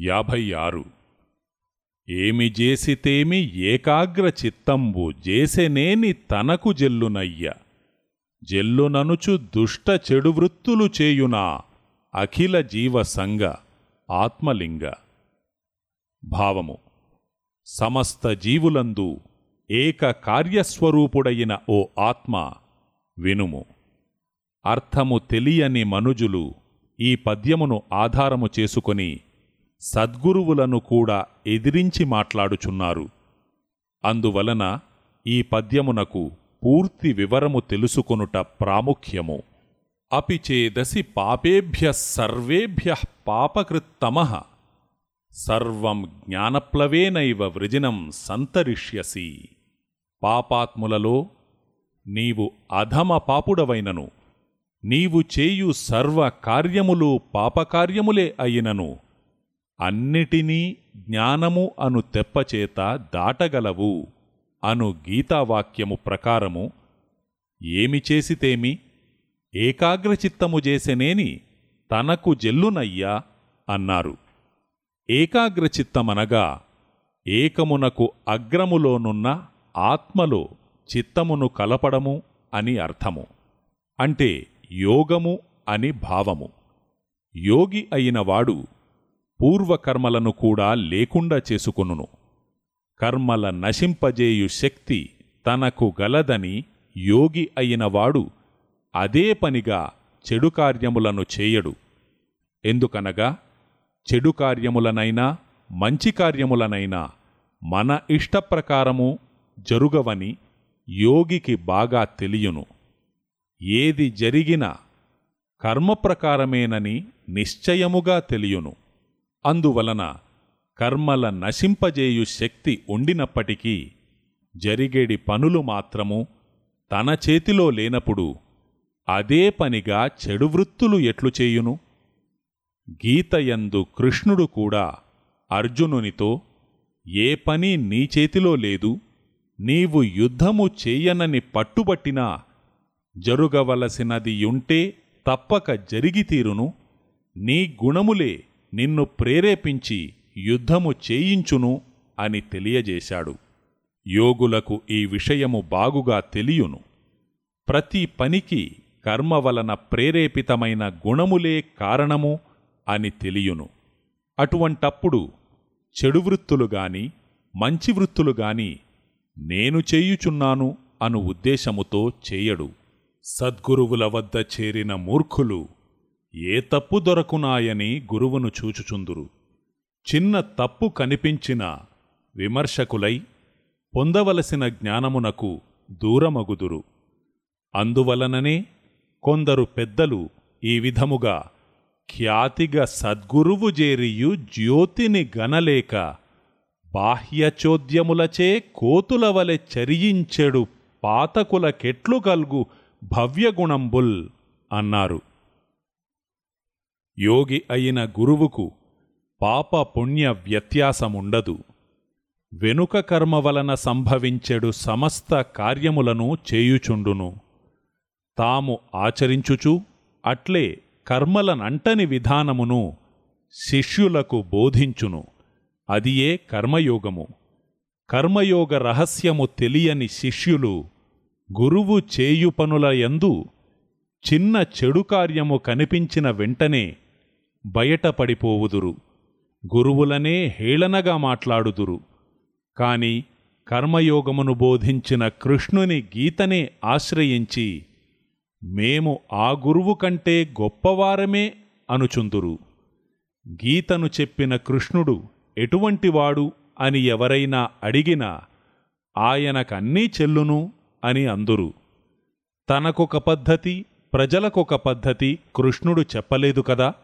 యాభై ఆరు ఏమి చేసితేమి ఏకాగ్ర చిత్తంబు చేసెనేని తనకు జెల్లునయ్య. జెల్లుననుచు దుష్ట చెడు వృత్తులు చేయునా అఖిల జీవసంగ ఆత్మలింగ. భావము సమస్త జీవులందు ఏక కార్యస్వరూపుడైన ఓ ఆత్మ వినుము. అర్థము తెలియని మనుజులు ఈ పద్యమును ఆధారము చేసుకొని సద్గురువులను కూడా ఎదిరించి మాట్లాడుచున్నారు. అందువలన ఈ పద్యమునకు పూర్తి వివరము తెలుసుకొనుట ప్రాముఖ్యము. అపి చేదసి పాపేభ్య సర్వేభ్య పాపకృత్తమ. సర్వం జ్ఞానప్లవేనైవ వృజినం సంతరిష్యసి. పాపాత్ములలో నీవు అధమ పాపుడవైనను. నీవు చేయు సర్వ కార్యములు పాపకార్యములే అయినను. అన్నిటినీ జ్ఞానము అను తెప్పచేత దాటగలవు అను గీతావాక్యము ప్రకారము ఏమి చేసితేమి? ఏకాగ్రచిత్తము చేసెనేని తనకు జెల్లునయ్యా అన్నారు. ఏకాగ్రచిత్తమనగా ఏకమునకు అగ్రములోనున్న ఆత్మలో చిత్తమును కలపడము అని అర్థము. అంటే యోగము అని భావము. యోగి అయినవాడు పూర్వకర్మలను కూడా లేకుండా చేసుకొనును. కర్మల నశింపజేయు శక్తి తనకు గలదని యోగి అయినవాడు అదే పనిగా చెడు కార్యములను చేయడు. ఎందుకనగా చెడు కార్యములనైనా మంచి కార్యములనైనా మన ఇష్టప్రకారము జరుగవని యోగికి బాగా తెలియును. ఏది జరిగినా కర్మప్రకారమేనని నిశ్చయముగా తెలియును. అందువలన కర్మల నశింపజేయు శక్తి ఉండినప్పటికీ జరిగేడి పనులు మాత్రము తన చేతిలో లేనప్పుడు అదే పనిగా చెడు వృత్తులు ఎట్లు చేయును? గీతయందు కృష్ణుడు కూడా అర్జునునితో ఏ పని నీ చేతిలో లేదు నీవు యుద్ధము చేయనని పట్టుబట్టినా జరుగవలసినది యుంటే తప్పక జరిగితీరును నీ గుణములే నిన్ను ప్రేరేపించి యుద్ధము చేయించును అని తెలియజేశాడు. యోగులకు ఈ విషయము బాగుగా తెలియును. ప్రతి పనికి కర్మ వలన ప్రేరేపితమైన గుణములే కారణము అని తెలియును. అటువంటప్పుడు చెడు వృత్తులు గాని మంచి వృత్తులు గాని నేను చేయుచున్నాను అను ఉద్దేశముతో చేయడు. సద్గురువుల వద్ద చేరిన మూర్ఖులు ఏ తప్పు దొరకునాయని గురువును చూచుచుందురు. చిన్న తప్పు కనిపించిన విమర్శకులై పొందవలసిన జ్ఞానమునకు దూరమగుదురు. అందువలననే కొందరు పెద్దలు ఈ విధముగా ఖ్యాతిగా సద్గురువు జేరియు జ్యోతిని గనలేక బాహ్యచోద్యములచే కోతులవలె చరియించెడు పాతకులకెట్లు గల్గు భవ్యగుణంబుల్ అన్నారు. యోగి అయిన గురువుకు పాప పుణ్య వ్యత్యాసముండదు. వెనుక కర్మ వలన సంభవించెడు సమస్త కార్యములను చేయుచుండును. తాము ఆచరించుచు అట్లే కర్మలనంటని విధానమును శిష్యులకు బోధించును. అదియే కర్మయోగము? కర్మయోగ రహస్యము తెలియని శిష్యులు గురువు చేయు పనుల యందు చిన్న చెడు కార్యము కనిపించిన వెంటనే బయటపడిపోవుదురు. గురువులనే హేళనగా మాట్లాడుదురు. కాని కర్మయోగమును బోధించిన కృష్ణుని గీతనే ఆశ్రయించి మేము ఆ గురువు కంటే గొప్పవారమే అనుచుందురు. గీతను చెప్పిన కృష్ణుడు ఎటువంటివాడు అని ఎవరైనా అడిగినా ఆయనకన్నీ చెల్లును అని అందురు. తనకొక పద్ధతి ప్రజలకొక పద్ధతి కృష్ణుడు చెప్పలేదు కదా?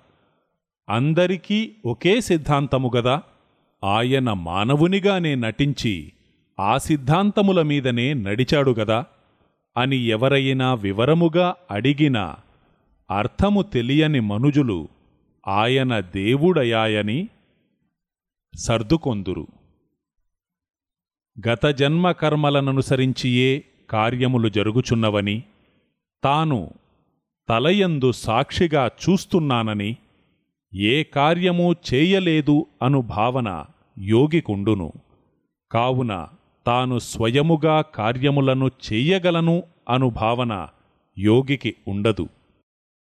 అందరికీ ఒకే సిద్ధాంతము గదా. ఆయన మానవునిగానే నటించి ఆ సిద్ధాంతముల మీదనే నడిచాడు గదా అని ఎవరైనా వివరముగా అడిగినా అర్థము తెలియని మనుజులు ఆయన దేవుడయాయని సర్దుకొందురు. గత జన్మ కర్మలననుసరించియే కార్యములు జరుగుచున్నవని తాను తలయందు సాక్షిగా చూస్తున్నానని ఏ కార్యము చేయలేదు అను భావన యోగికుండును కావున తాను స్వయముగా కార్యములను చెయ్యగలను అను భావన యోగికి ఉండదు.